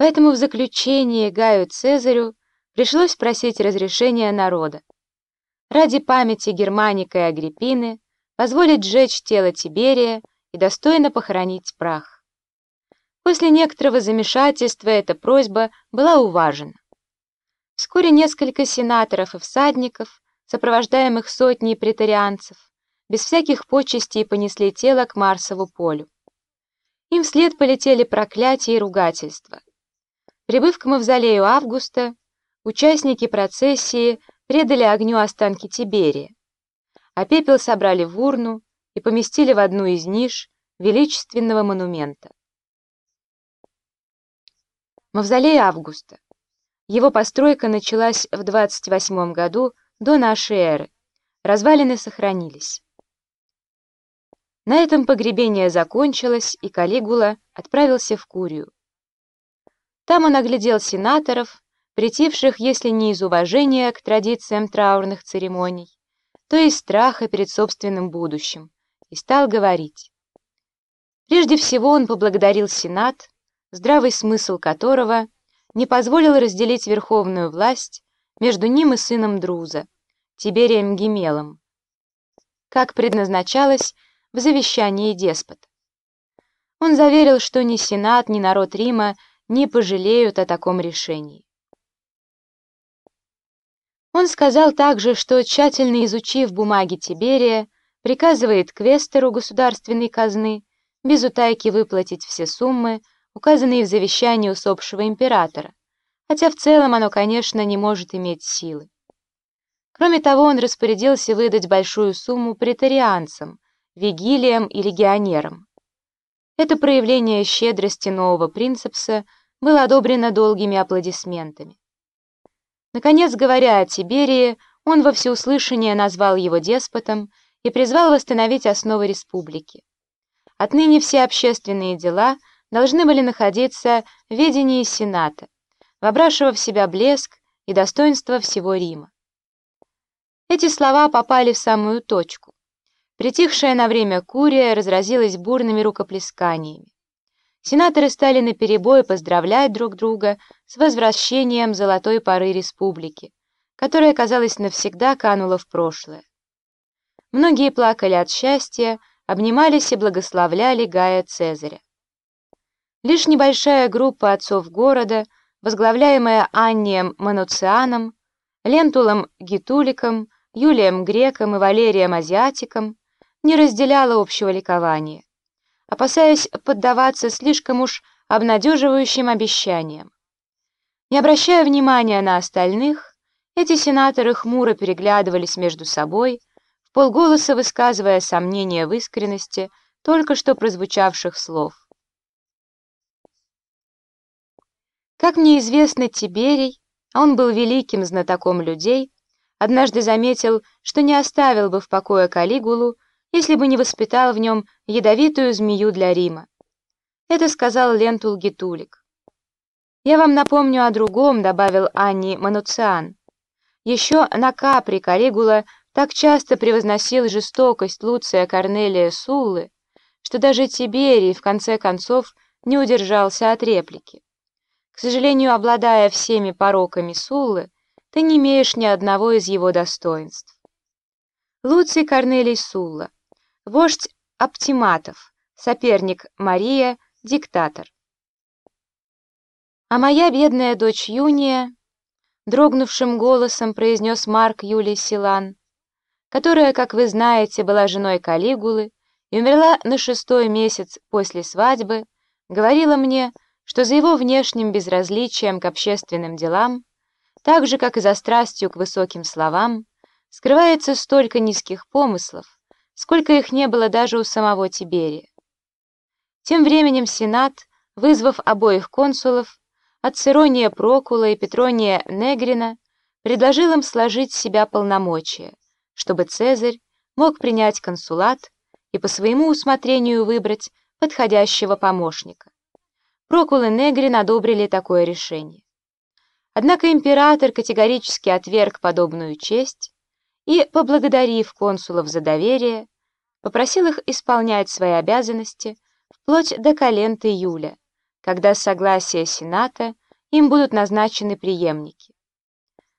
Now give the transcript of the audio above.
Поэтому в заключении Гаю Цезарю пришлось просить разрешения народа. Ради памяти Германика и Агриппины позволить сжечь тело Тиберия и достойно похоронить прах. После некоторого замешательства эта просьба была уважена. Вскоре несколько сенаторов и всадников, сопровождаемых сотней претарианцев, без всяких почестей понесли тело к Марсову полю. Им вслед полетели проклятия и ругательства. Прибыв к мавзолею Августа, участники процессии предали огню останки Тиберия, а пепел собрали в урну и поместили в одну из ниш величественного монумента. Мавзолей Августа. Его постройка началась в 28 году до нашей эры. Развалины сохранились. На этом погребение закончилось, и Калигула отправился в Курию. Там он оглядел сенаторов, притивших, если не из уважения к традициям траурных церемоний, то из страха перед собственным будущим, и стал говорить. Прежде всего он поблагодарил Сенат, здравый смысл которого не позволил разделить верховную власть между ним и сыном Друза, Тиберием Гемелом, как предназначалось в завещании деспота. Он заверил, что ни Сенат, ни народ Рима не пожалеют о таком решении. Он сказал также, что, тщательно изучив бумаги Тиберия, приказывает квестеру государственной казны без утайки выплатить все суммы, указанные в завещании усопшего императора, хотя в целом оно, конечно, не может иметь силы. Кроме того, он распорядился выдать большую сумму претарианцам, вигилиям и легионерам. Это проявление щедрости нового принципса было одобрено долгими аплодисментами. Наконец, говоря о Тиберии, он во всеуслышание назвал его деспотом и призвал восстановить основы республики. Отныне все общественные дела должны были находиться в ведении Сената, вобравшего в себя блеск и достоинство всего Рима. Эти слова попали в самую точку. Притихшая на время Курия разразилась бурными рукоплесканиями. Сенаторы стали наперебой поздравлять друг друга с возвращением золотой поры республики, которая, казалось, навсегда канула в прошлое. Многие плакали от счастья, обнимались и благословляли Гая Цезаря. Лишь небольшая группа отцов города, возглавляемая Аннием Мануцианом, Лентулом Гитуликом, Юлием Греком и Валерием Азиатиком, не разделяла общего ликования опасаясь поддаваться слишком уж обнадеживающим обещаниям. Не обращая внимания на остальных, эти сенаторы хмуро переглядывались между собой, в полголоса высказывая сомнения в искренности только что прозвучавших слов. Как мне известно, Тиберий, а он был великим знатоком людей, однажды заметил, что не оставил бы в покое Калигулу, если бы не воспитал в нем ядовитую змею для Рима. Это сказал Лентул Гитулик. «Я вам напомню о другом», — добавил Анни Мануциан. Еще на Капри Калигула так часто превозносил жестокость Луция Корнелия Суллы, что даже Тиберий, в конце концов, не удержался от реплики. К сожалению, обладая всеми пороками Суллы, ты не имеешь ни одного из его достоинств. Луций Корнелий Сулла вождь оптиматов, соперник Мария, диктатор. А моя бедная дочь Юния, дрогнувшим голосом произнес Марк Юлий Силан, которая, как вы знаете, была женой Калигулы и умерла на шестой месяц после свадьбы, говорила мне, что за его внешним безразличием к общественным делам, так же, как и за страстью к высоким словам, скрывается столько низких помыслов, сколько их не было даже у самого Тиберия. Тем временем Сенат, вызвав обоих консулов, Ацерония Прокула и Петрония Негрина, предложил им сложить с себя полномочия, чтобы Цезарь мог принять консулат и по своему усмотрению выбрать подходящего помощника. Прокул и Негрин одобрили такое решение. Однако император категорически отверг подобную честь и, поблагодарив консулов за доверие, попросил их исполнять свои обязанности вплоть до каленты июля, когда с согласия Сената им будут назначены преемники.